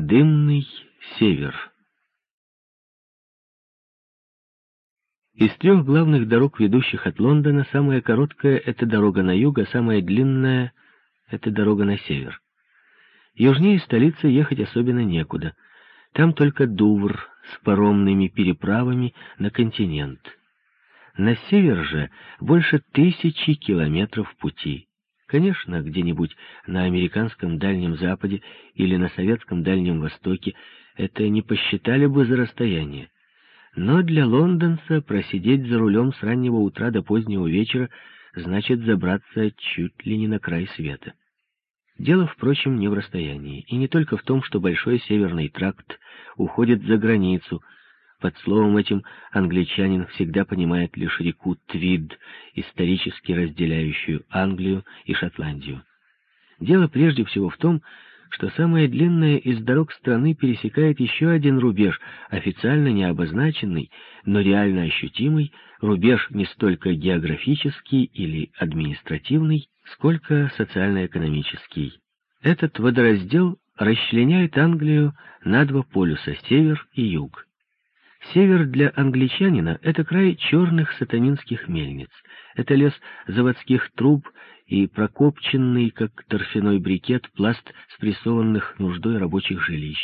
Дымный север Из трех главных дорог, ведущих от Лондона, самая короткая — это дорога на юг, а самая длинная — это дорога на север. Южнее столицы ехать особенно некуда. Там только Дувр с паромными переправами на континент. На север же больше тысячи километров пути. Конечно, где-нибудь на американском Дальнем Западе или на советском Дальнем Востоке это не посчитали бы за расстояние. Но для лондонца просидеть за рулем с раннего утра до позднего вечера значит забраться чуть ли не на край света. Дело, впрочем, не в расстоянии, и не только в том, что Большой Северный тракт уходит за границу — под словом этим англичанин всегда понимает лишь реку Твид, исторически разделяющую Англию и Шотландию. Дело прежде всего в том, что самая длинная из дорог страны пересекает еще один рубеж, официально не обозначенный, но реально ощутимый, рубеж не столько географический или административный, сколько социально-экономический. Этот водораздел расчленяет Англию на два полюса — север и юг. Север для англичанина — это край черных сатанинских мельниц. Это лес заводских труб и прокопченный, как торфяной брикет, пласт спрессованных нуждой рабочих жилищ.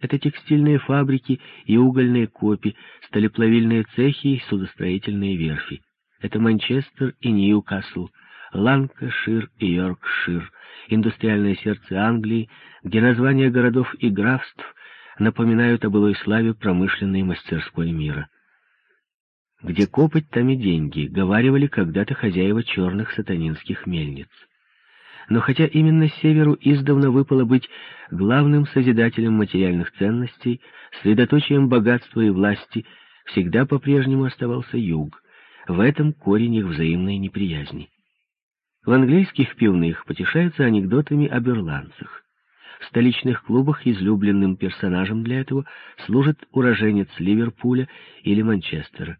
Это текстильные фабрики и угольные копи, сталеплавильные цехи и судостроительные верфи. Это Манчестер и Ньюкасл, Ланкашир и Йоркшир, индустриальное сердце Англии, где названия городов и графств напоминают о былой славе промышленной мастерской мира. Где копоть, там и деньги, говаривали когда-то хозяева черных сатанинских мельниц. Но хотя именно северу издавна выпало быть главным созидателем материальных ценностей, средоточием богатства и власти, всегда по-прежнему оставался юг. В этом корень их взаимной неприязни. В английских пивных потешаются анекдотами об ирландцах. Столичных клубах излюбленным персонажем для этого служит уроженец Ливерпуля или Манчестера.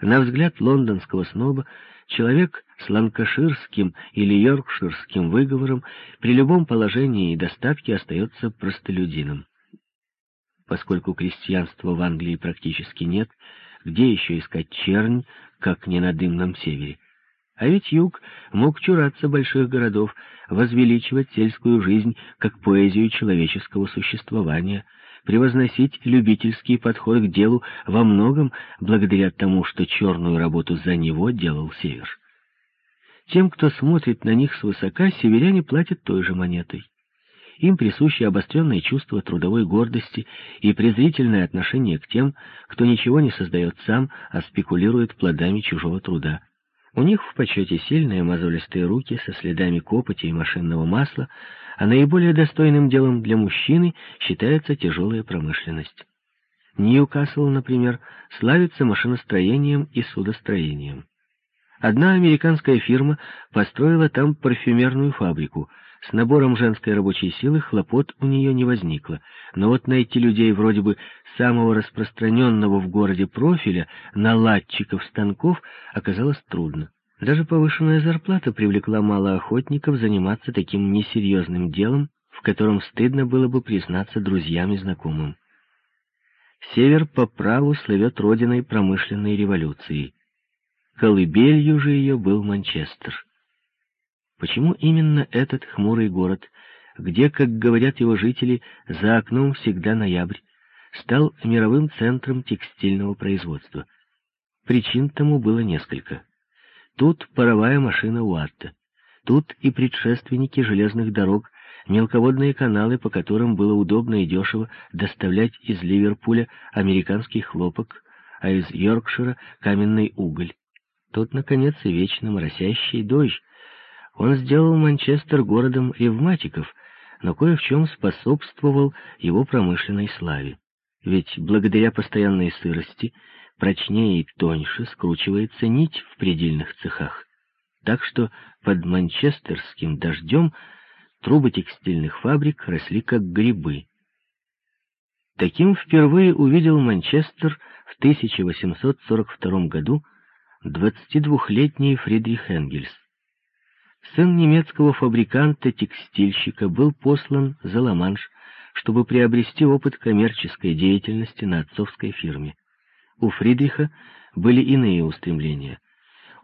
На взгляд лондонского сноба, человек с ланкаширским или йоркширским выговором при любом положении и достатке остается простолюдином. Поскольку крестьянства в Англии практически нет, где еще искать чернь, как не на дымном севере? А ведь юг мог чураться больших городов, возвеличивать сельскую жизнь как поэзию человеческого существования, превозносить любительский подход к делу во многом благодаря тому, что черную работу за него делал север. Тем, кто смотрит на них свысока, северяне платят той же монетой. Им присущи обостренное чувство трудовой гордости и презрительное отношение к тем, кто ничего не создает сам, а спекулирует плодами чужого труда. У них в почете сильные мозолистые руки со следами копоти и машинного масла, а наиболее достойным делом для мужчины считается тяжелая промышленность. Ньюкасл, например, славится машиностроением и судостроением. Одна американская фирма построила там парфюмерную фабрику. С набором женской рабочей силы хлопот у нее не возникло. Но вот найти людей вроде бы самого распространенного в городе профиля, наладчиков станков, оказалось трудно. Даже повышенная зарплата привлекла мало охотников заниматься таким несерьезным делом, в котором стыдно было бы признаться друзьям и знакомым. Север по праву слывет родиной промышленной революции. Колыбелью же ее был Манчестер. Почему именно этот хмурый город, где, как говорят его жители, за окном всегда ноябрь, стал мировым центром текстильного производства? Причин тому было несколько. Тут паровая машина Уатта, тут и предшественники железных дорог, мелководные каналы, по которым было удобно и дешево доставлять из Ливерпуля американский хлопок, а из Йоркшира каменный уголь. Тут, наконец, и вечно моросящий дождь. Он сделал Манчестер городом ревматиков, но кое в чем способствовал его промышленной славе. Ведь благодаря постоянной сырости прочнее и тоньше скручивается нить в предельных цехах. Так что под манчестерским дождем трубы текстильных фабрик росли как грибы. Таким впервые увидел Манчестер в 1842 году 22-летний Фридрих Энгельс. Сын немецкого фабриканта-текстильщика был послан за Ла-Манш, чтобы приобрести опыт коммерческой деятельности на отцовской фирме. У Фридриха были иные устремления.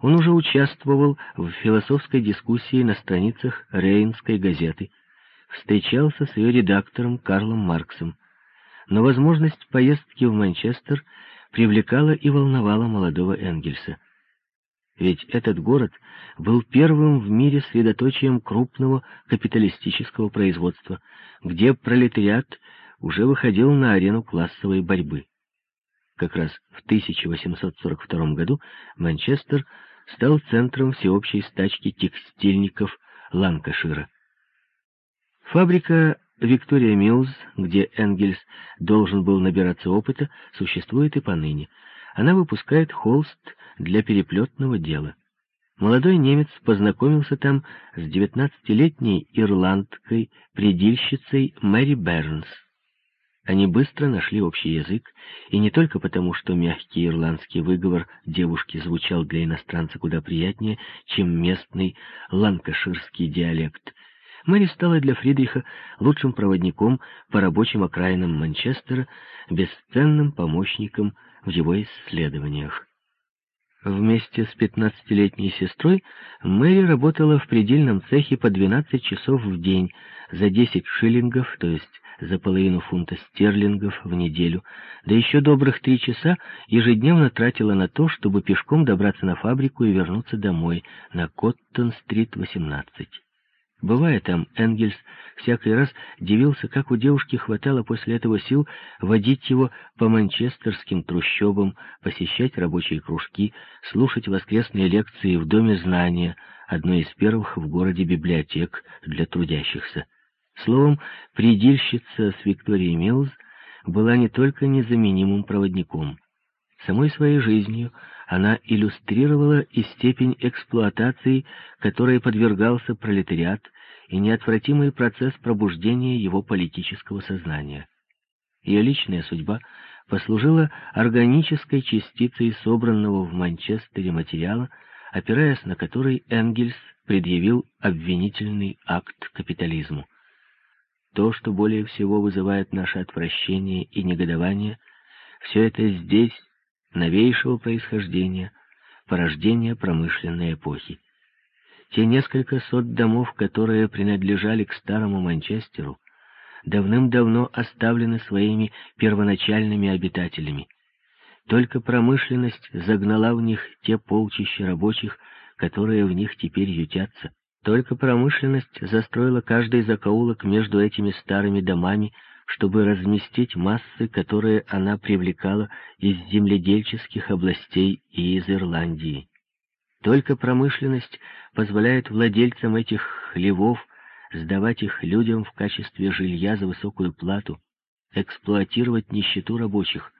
Он уже участвовал в философской дискуссии на страницах Рейнской газеты, встречался с ее редактором Карлом Марксом, но возможность поездки в Манчестер привлекала и волновала молодого Энгельса. Ведь этот город был первым в мире средоточием крупного капиталистического производства, где пролетариат уже выходил на арену классовой борьбы. Как раз в 1842 году Манчестер стал центром всеобщей стачки текстильников Ланкашира. Фабрика Виктория Милз, где Энгельс должен был набираться опыта, существует и поныне. Она выпускает холст для переплетного дела. Молодой немец познакомился там с девятнадцатилетней ирландкой, предильщицей Мэри Бернс. Они быстро нашли общий язык, и не только потому, что мягкий ирландский выговор девушки звучал для иностранца куда приятнее, чем местный ланкаширский диалект. Мэри стала для Фридриха лучшим проводником по рабочим окраинам Манчестера, бесценным помощником в его исследованиях. Вместе с пятнадцатилетней сестрой Мэри работала в предельном цехе по 12 часов в день за 10 шиллингов, то есть за половину фунта стерлингов в неделю, да еще добрых три часа ежедневно тратила на то, чтобы пешком добраться на фабрику и вернуться домой на Коттон-стрит, 18. Бывая там, Энгельс всякий раз дивился, как у девушки хватало после этого сил водить его по манчестерским трущобам, посещать рабочие кружки, слушать воскресные лекции в Доме знания, одной из первых в городе библиотек для трудящихся. Словом, предельщица с Викторией Милз была не только незаменимым проводником. Самой своей жизнью она иллюстрировала и степень эксплуатации, которой подвергался пролетариат, и неотвратимый процесс пробуждения его политического сознания. Ее личная судьба послужила органической частицей собранного в Манчестере материала, опираясь на который Энгельс предъявил обвинительный акт капитализму. То, что более всего вызывает наше отвращение и негодование, все это здесь, новейшего происхождения, порождения промышленной эпохи. Те несколько сот домов, которые принадлежали к старому Манчестеру, давным-давно оставлены своими первоначальными обитателями. Только промышленность загнала в них те полчища рабочих, которые в них теперь ютятся. Только промышленность застроила каждый закоулок между этими старыми домами, чтобы разместить массы, которые она привлекала из земледельческих областей и из Ирландии. Только промышленность позволяет владельцам этих хлевов сдавать их людям в качестве жилья за высокую плату, эксплуатировать нищету рабочих,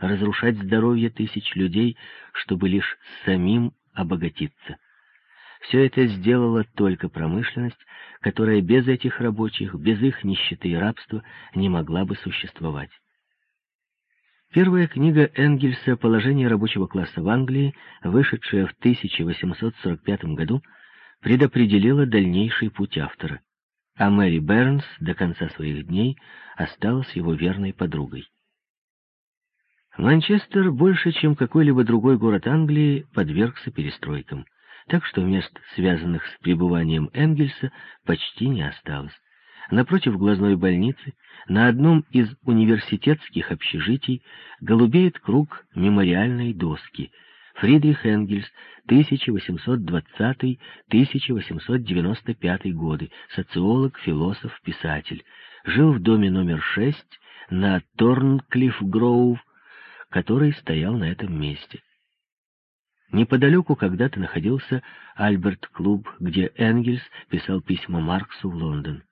разрушать здоровье тысяч людей, чтобы лишь самим обогатиться. Все это сделала только промышленность, которая без этих рабочих, без их нищеты и рабства не могла бы существовать. Первая книга Энгельса «Положение рабочего класса в Англии», вышедшая в 1845 году, предопределила дальнейший путь автора, а Мэри Бернс до конца своих дней осталась его верной подругой. Манчестер больше, чем какой-либо другой город Англии, подвергся перестройкам так что мест, связанных с пребыванием Энгельса, почти не осталось. Напротив глазной больницы, на одном из университетских общежитий, голубеет круг мемориальной доски Фридрих Энгельс, 1820-1895 годы, социолог, философ, писатель. Жил в доме номер 6 на Торнклифф-Гроув, который стоял на этом месте. Неподалеку когда-то находился Альберт-клуб, где Энгельс писал письма Марксу в Лондон.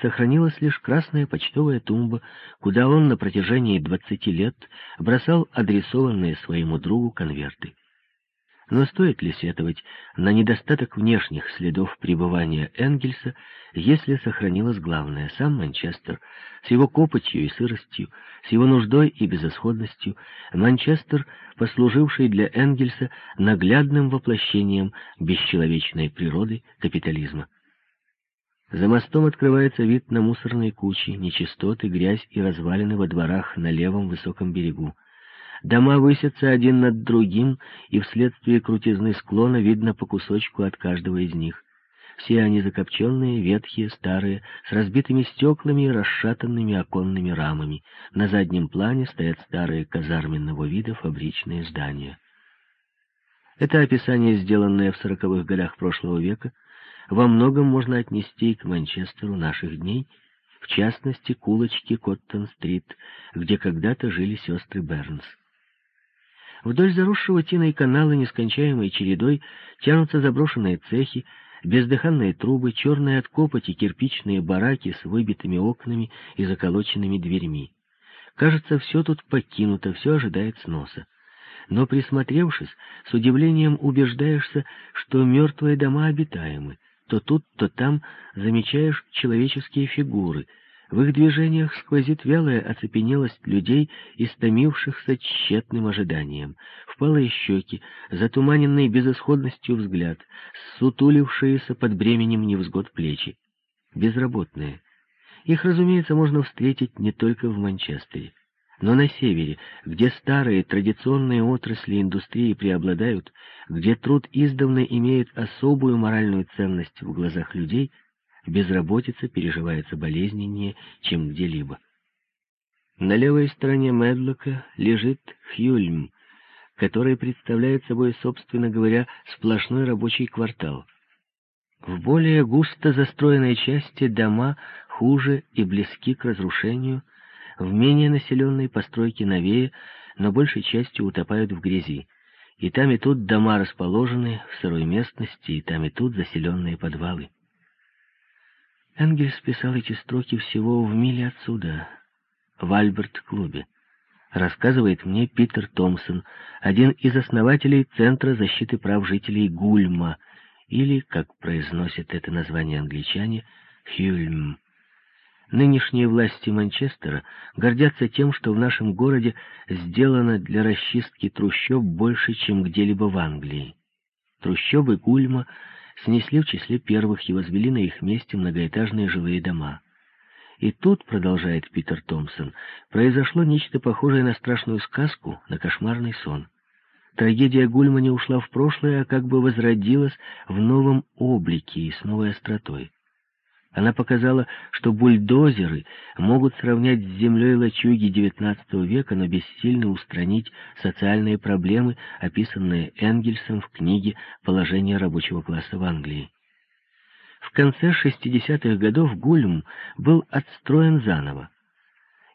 Сохранилась лишь красная почтовая тумба, куда он на протяжении двадцати лет бросал адресованные своему другу конверты. Но стоит ли сетовать на недостаток внешних следов пребывания Энгельса, если сохранилось главное — сам Манчестер, с его копотью и сыростью, с его нуждой и безысходностью, Манчестер, послуживший для Энгельса наглядным воплощением бесчеловечной природы капитализма. За мостом открывается вид на мусорные кучи, нечистоты, грязь и развалины во дворах на левом высоком берегу. Дома высятся один над другим, и вследствие крутизны склона видно по кусочку от каждого из них. Все они закопченные, ветхие, старые, с разбитыми стеклами и расшатанными оконными рамами. На заднем плане стоят старые казарменного вида фабричные здания. Это описание, сделанное в сороковых годах прошлого века, во многом можно отнести и к Манчестеру наших дней, в частности, к улочке Коттон-стрит, где когда-то жили сестры Бернс. Вдоль заросшего тиной канала нескончаемой чередой тянутся заброшенные цехи, бездыханные трубы, черные от копоти кирпичные бараки с выбитыми окнами и заколоченными дверьми. Кажется, все тут покинуто, все ожидает сноса. Но, присмотревшись, с удивлением убеждаешься, что мертвые дома обитаемы. То тут, то там замечаешь человеческие фигуры — в их движениях сквозит вялая оцепенелость людей, истомившихся тщетным ожиданием. Впалые щеки, затуманенный безысходностью взгляд, сутулившиеся под бременем невзгод плечи. Безработные. Их, разумеется, можно встретить не только в Манчестере. Но на севере, где старые традиционные отрасли индустрии преобладают, где труд издавна имеет особую моральную ценность в глазах людей – безработица переживается болезненнее, чем где-либо. На левой стороне Медлока лежит Хьюльм, который представляет собой, собственно говоря, сплошной рабочий квартал. В более густо застроенной части дома хуже и близки к разрушению, в менее населенной постройки новее, но большей частью утопают в грязи. И там и тут дома расположены в сырой местности, и там и тут заселенные подвалы. Энгельс писал эти строки всего в миле отсюда, в Альберт-клубе. Рассказывает мне Питер Томпсон, один из основателей Центра защиты прав жителей Гульма, или, как произносят это название англичане, Хюльм. Нынешние власти Манчестера гордятся тем, что в нашем городе сделано для расчистки трущоб больше, чем где-либо в Англии. Трущобы Гульма снесли в числе первых и возвели на их месте многоэтажные жилые дома. И тут, продолжает Питер Томпсон, произошло нечто похожее на страшную сказку, на кошмарный сон. Трагедия Гульма не ушла в прошлое, а как бы возродилась в новом облике и с новой остротой. Она показала, что бульдозеры могут сравнять с землей лачуги XIX века, но бессильно устранить социальные проблемы, описанные Энгельсом в книге «Положение рабочего класса в Англии». В конце 60-х годов Гульм был отстроен заново.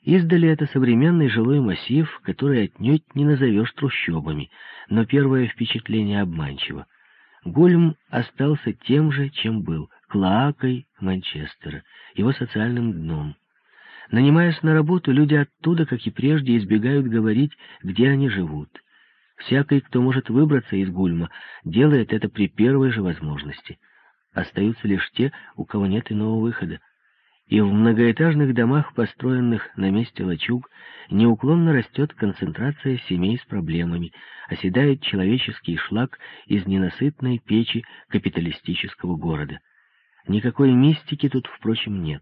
Издали это современный жилой массив, который отнюдь не назовешь трущобами, но первое впечатление обманчиво. Гульм остался тем же, чем был — клоакой Манчестера, его социальным дном. Нанимаясь на работу, люди оттуда, как и прежде, избегают говорить, где они живут. Всякий, кто может выбраться из Гульма, делает это при первой же возможности. Остаются лишь те, у кого нет иного выхода. И в многоэтажных домах, построенных на месте лачуг, неуклонно растет концентрация семей с проблемами, оседает человеческий шлак из ненасытной печи капиталистического города. Никакой мистики тут, впрочем, нет.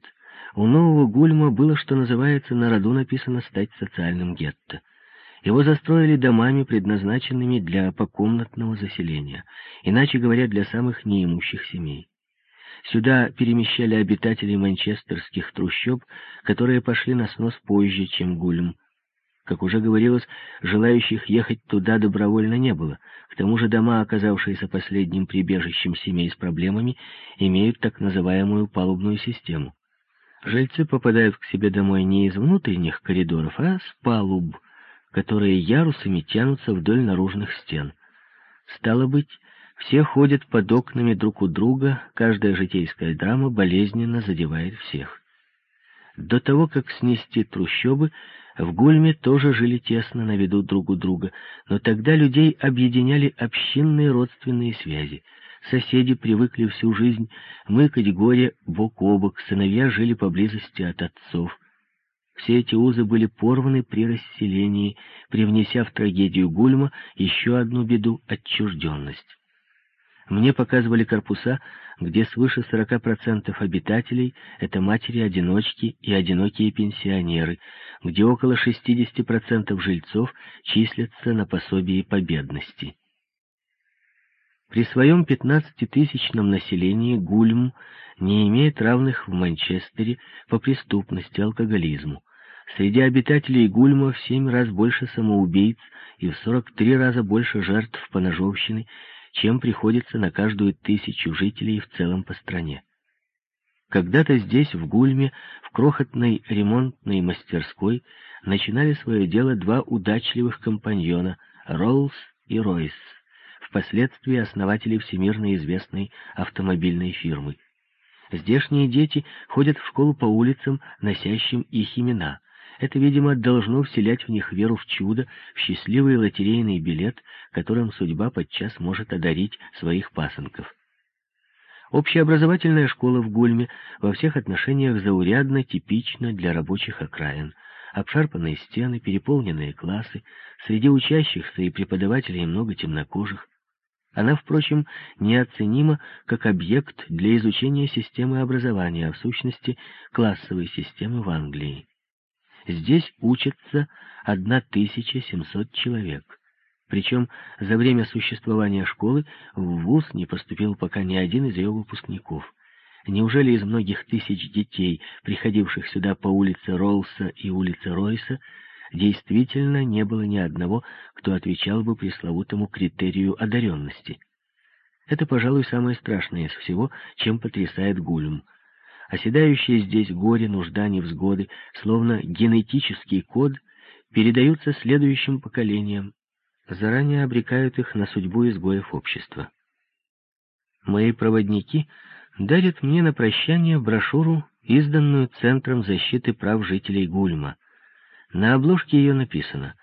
У нового Гульма было, что называется, на роду написано стать социальным гетто. Его застроили домами, предназначенными для покомнатного заселения, иначе говоря, для самых неимущих семей. Сюда перемещали обитателей манчестерских трущоб, которые пошли на снос позже, чем Гульм, как уже говорилось, желающих ехать туда добровольно не было. К тому же дома, оказавшиеся последним прибежищем семей с проблемами, имеют так называемую палубную систему. Жильцы попадают к себе домой не из внутренних коридоров, а с палуб, которые ярусами тянутся вдоль наружных стен. Стало быть, все ходят под окнами друг у друга, каждая житейская драма болезненно задевает всех. До того, как снести трущобы, в Гульме тоже жили тесно на виду друг у друга, но тогда людей объединяли общинные родственные связи. Соседи привыкли всю жизнь мыкать горе бок о бок, сыновья жили поблизости от отцов. Все эти узы были порваны при расселении, привнеся в трагедию Гульма еще одну беду — отчужденность. Мне показывали корпуса, где свыше 40% обитателей — это матери-одиночки и одинокие пенсионеры, где около 60% жильцов числятся на пособии по бедности. При своем 15-тысячном населении Гульм не имеет равных в Манчестере по преступности, алкоголизму. Среди обитателей Гульма в 7 раз больше самоубийц и в 43 раза больше жертв поножовщины, чем приходится на каждую тысячу жителей в целом по стране. Когда-то здесь, в Гульме, в крохотной ремонтной мастерской, начинали свое дело два удачливых компаньона — Роллс и Ройс, впоследствии основатели всемирно известной автомобильной фирмы. Здешние дети ходят в школу по улицам, носящим их имена. Это, видимо, должно вселять в них веру в чудо, в счастливый лотерейный билет, которым судьба подчас может одарить своих пасынков. Общеобразовательная школа в Гульме во всех отношениях заурядно типична для рабочих окраин. Обшарпанные стены, переполненные классы, среди учащихся и преподавателей много темнокожих. Она, впрочем, неоценима как объект для изучения системы образования, а в сущности классовой системы в Англии. Здесь учатся 1700 человек. Причем за время существования школы в ВУЗ не поступил пока ни один из ее выпускников. Неужели из многих тысяч детей, приходивших сюда по улице Роллса и улице Ройса, действительно не было ни одного, кто отвечал бы пресловутому критерию одаренности? Это, пожалуй, самое страшное из всего, чем потрясает Гульм — Оседающие здесь горе, нужда, невзгоды, словно генетический код, передаются следующим поколениям, заранее обрекают их на судьбу изгоев общества. Мои проводники дарят мне на прощание брошюру, изданную Центром защиты прав жителей Гульма. На обложке ее написано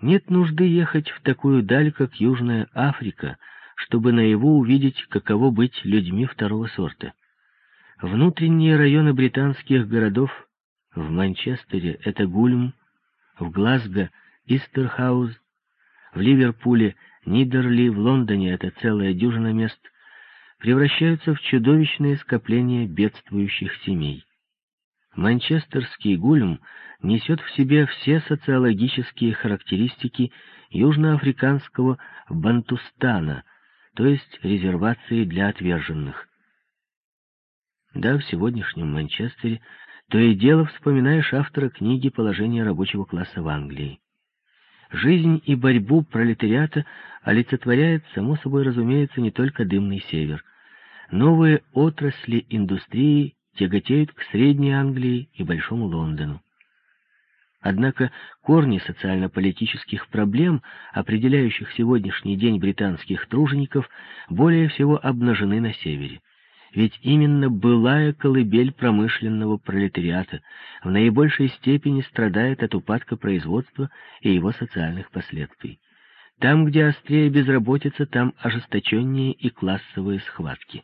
«Нет нужды ехать в такую даль, как Южная Африка, чтобы наяву увидеть, каково быть людьми второго сорта». Внутренние районы британских городов в Манчестере — это Гульм, в Глазго — Истерхауз, в Ливерпуле — Нидерли, в Лондоне — это целая дюжина мест — превращаются в чудовищные скопления бедствующих семей. Манчестерский Гульм несет в себе все социологические характеристики южноафриканского Бантустана, то есть резервации для отверженных. Да, в сегодняшнем Манчестере то и дело вспоминаешь автора книги «Положение рабочего класса в Англии». Жизнь и борьбу пролетариата олицетворяет, само собой разумеется, не только дымный север. Новые отрасли индустрии тяготеют к Средней Англии и Большому Лондону. Однако корни социально-политических проблем, определяющих сегодняшний день британских тружеников, более всего обнажены на севере ведь именно былая колыбель промышленного пролетариата в наибольшей степени страдает от упадка производства и его социальных последствий. Там, где острее безработица, там ожесточеннее и классовые схватки.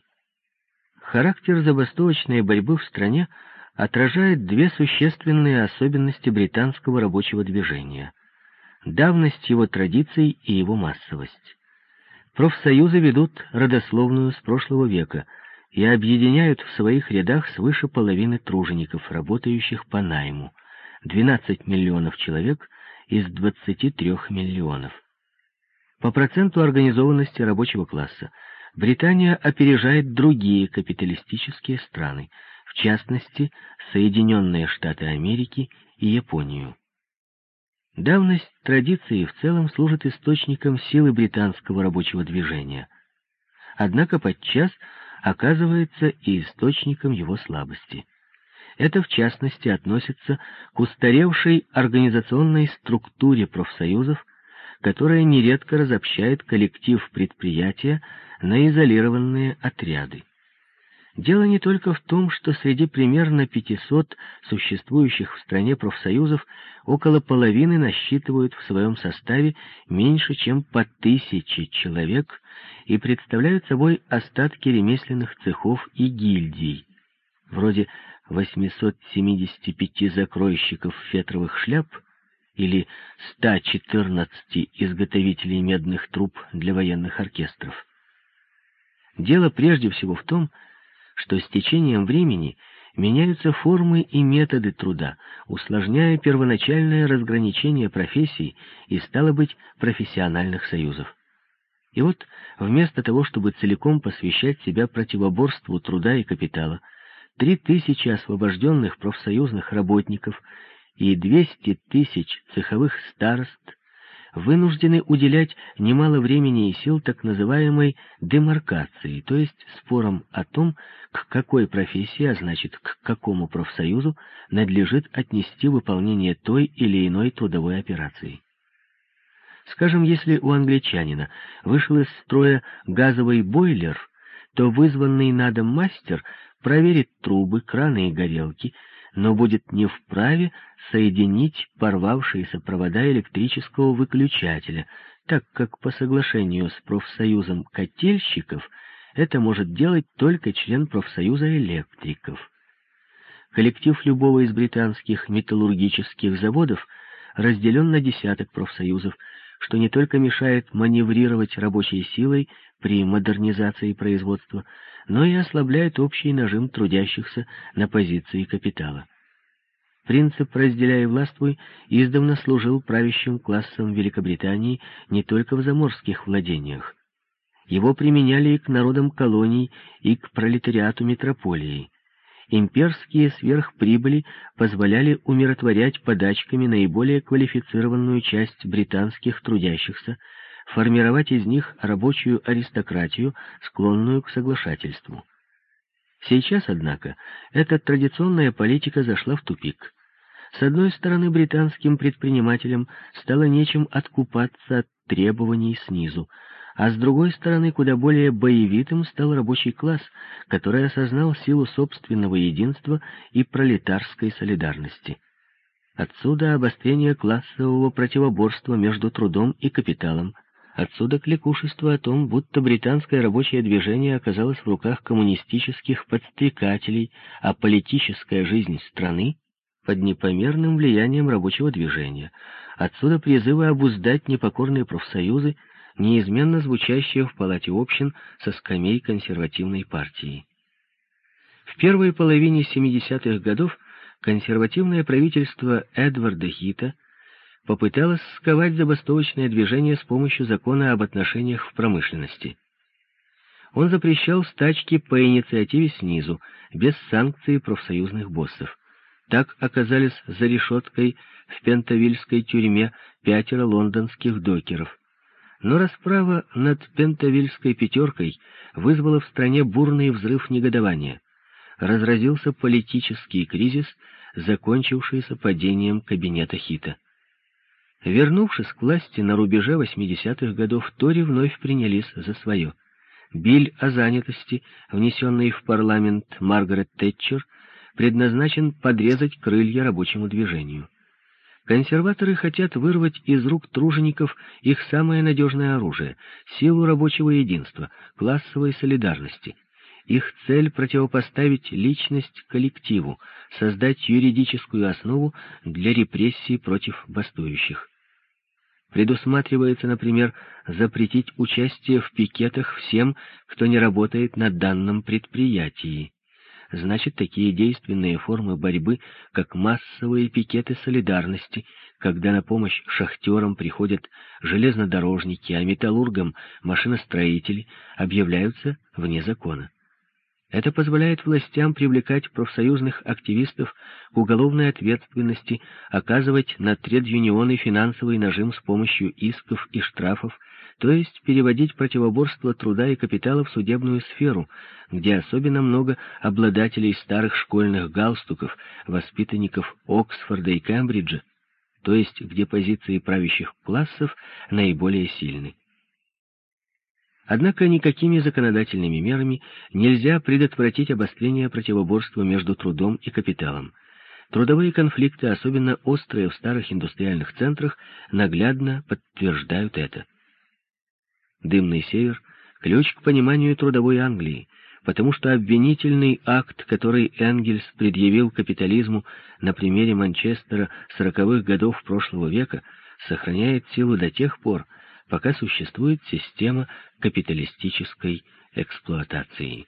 Характер забастовочной борьбы в стране отражает две существенные особенности британского рабочего движения — давность его традиций и его массовость. Профсоюзы ведут родословную с прошлого века — и объединяют в своих рядах свыше половины тружеников, работающих по найму, 12 миллионов человек из 23 миллионов. По проценту организованности рабочего класса Британия опережает другие капиталистические страны, в частности, Соединенные Штаты Америки и Японию. Давность традиции в целом служит источником силы британского рабочего движения. Однако подчас оказывается и источником его слабости. Это, в частности, относится к устаревшей организационной структуре профсоюзов, которая нередко разобщает коллектив предприятия на изолированные отряды. Дело не только в том, что среди примерно 500 существующих в стране профсоюзов около половины насчитывают в своем составе меньше, чем по тысяче человек и представляют собой остатки ремесленных цехов и гильдий, вроде 875 закройщиков фетровых шляп или 114 изготовителей медных труб для военных оркестров. Дело прежде всего в том, что с течением времени меняются формы и методы труда, усложняя первоначальное разграничение профессий и, стало быть, профессиональных союзов. И вот, вместо того, чтобы целиком посвящать себя противоборству труда и капитала, три тысячи освобожденных профсоюзных работников и двести тысяч цеховых старост вынуждены уделять немало времени и сил так называемой демаркации, то есть спорам о том, к какой профессии, а значит, к какому профсоюзу надлежит отнести выполнение той или иной трудовой операции. Скажем, если у англичанина вышел из строя газовый бойлер, то вызванный на дом мастер проверит трубы, краны и горелки, но будет не вправе соединить порвавшиеся провода электрического выключателя, так как по соглашению с профсоюзом котельщиков это может делать только член профсоюза электриков. Коллектив любого из британских металлургических заводов разделен на десяток профсоюзов, что не только мешает маневрировать рабочей силой при модернизации производства, но и ослабляет общий нажим трудящихся на позиции капитала. Принцип «разделяй и властвуй» издавна служил правящим классом Великобритании не только в заморских владениях. Его применяли и к народам колоний, и к пролетариату метрополии. Имперские сверхприбыли позволяли умиротворять подачками наиболее квалифицированную часть британских трудящихся, формировать из них рабочую аристократию, склонную к соглашательству. Сейчас, однако, эта традиционная политика зашла в тупик. С одной стороны, британским предпринимателям стало нечем откупаться от требований снизу, а с другой стороны, куда более боевитым стал рабочий класс, который осознал силу собственного единства и пролетарской солидарности. Отсюда обострение классового противоборства между трудом и капиталом – Отсюда кликушество о том, будто британское рабочее движение оказалось в руках коммунистических подстрекателей, а политическая жизнь страны под непомерным влиянием рабочего движения. Отсюда призывы обуздать непокорные профсоюзы, неизменно звучащие в палате общин со скамей консервативной партии. В первой половине 70-х годов консервативное правительство Эдварда Хита – попыталась сковать забастовочное движение с помощью закона об отношениях в промышленности. Он запрещал стачки по инициативе снизу, без санкций профсоюзных боссов. Так оказались за решеткой в Пентавильской тюрьме пятеро лондонских докеров. Но расправа над Пентавильской пятеркой вызвала в стране бурный взрыв негодования. Разразился политический кризис, закончившийся падением кабинета Хита. Вернувшись к власти на рубеже 80-х годов, Тори вновь принялись за свое. Биль о занятости, внесенный в парламент Маргарет Тэтчер, предназначен подрезать крылья рабочему движению. Консерваторы хотят вырвать из рук тружеников их самое надежное оружие — силу рабочего единства, классовой солидарности. Их цель — противопоставить личность коллективу, создать юридическую основу для репрессий против бастующих. Предусматривается, например, запретить участие в пикетах всем, кто не работает на данном предприятии. Значит, такие действенные формы борьбы, как массовые пикеты солидарности, когда на помощь шахтерам приходят железнодорожники, а металлургам — машиностроители, объявляются вне закона. Это позволяет властям привлекать профсоюзных активистов к уголовной ответственности, оказывать на тред-юнионы финансовый нажим с помощью исков и штрафов, то есть переводить противоборство труда и капитала в судебную сферу, где особенно много обладателей старых школьных галстуков, воспитанников Оксфорда и Кембриджа, то есть где позиции правящих классов наиболее сильны. Однако никакими законодательными мерами нельзя предотвратить обострение противоборства между трудом и капиталом. Трудовые конфликты, особенно острые в старых индустриальных центрах, наглядно подтверждают это. Дымный север — ключ к пониманию трудовой Англии, потому что обвинительный акт, который Энгельс предъявил капитализму на примере Манчестера сороковых годов прошлого века, сохраняет силу до тех пор, пока существует система капиталистической эксплуатацией.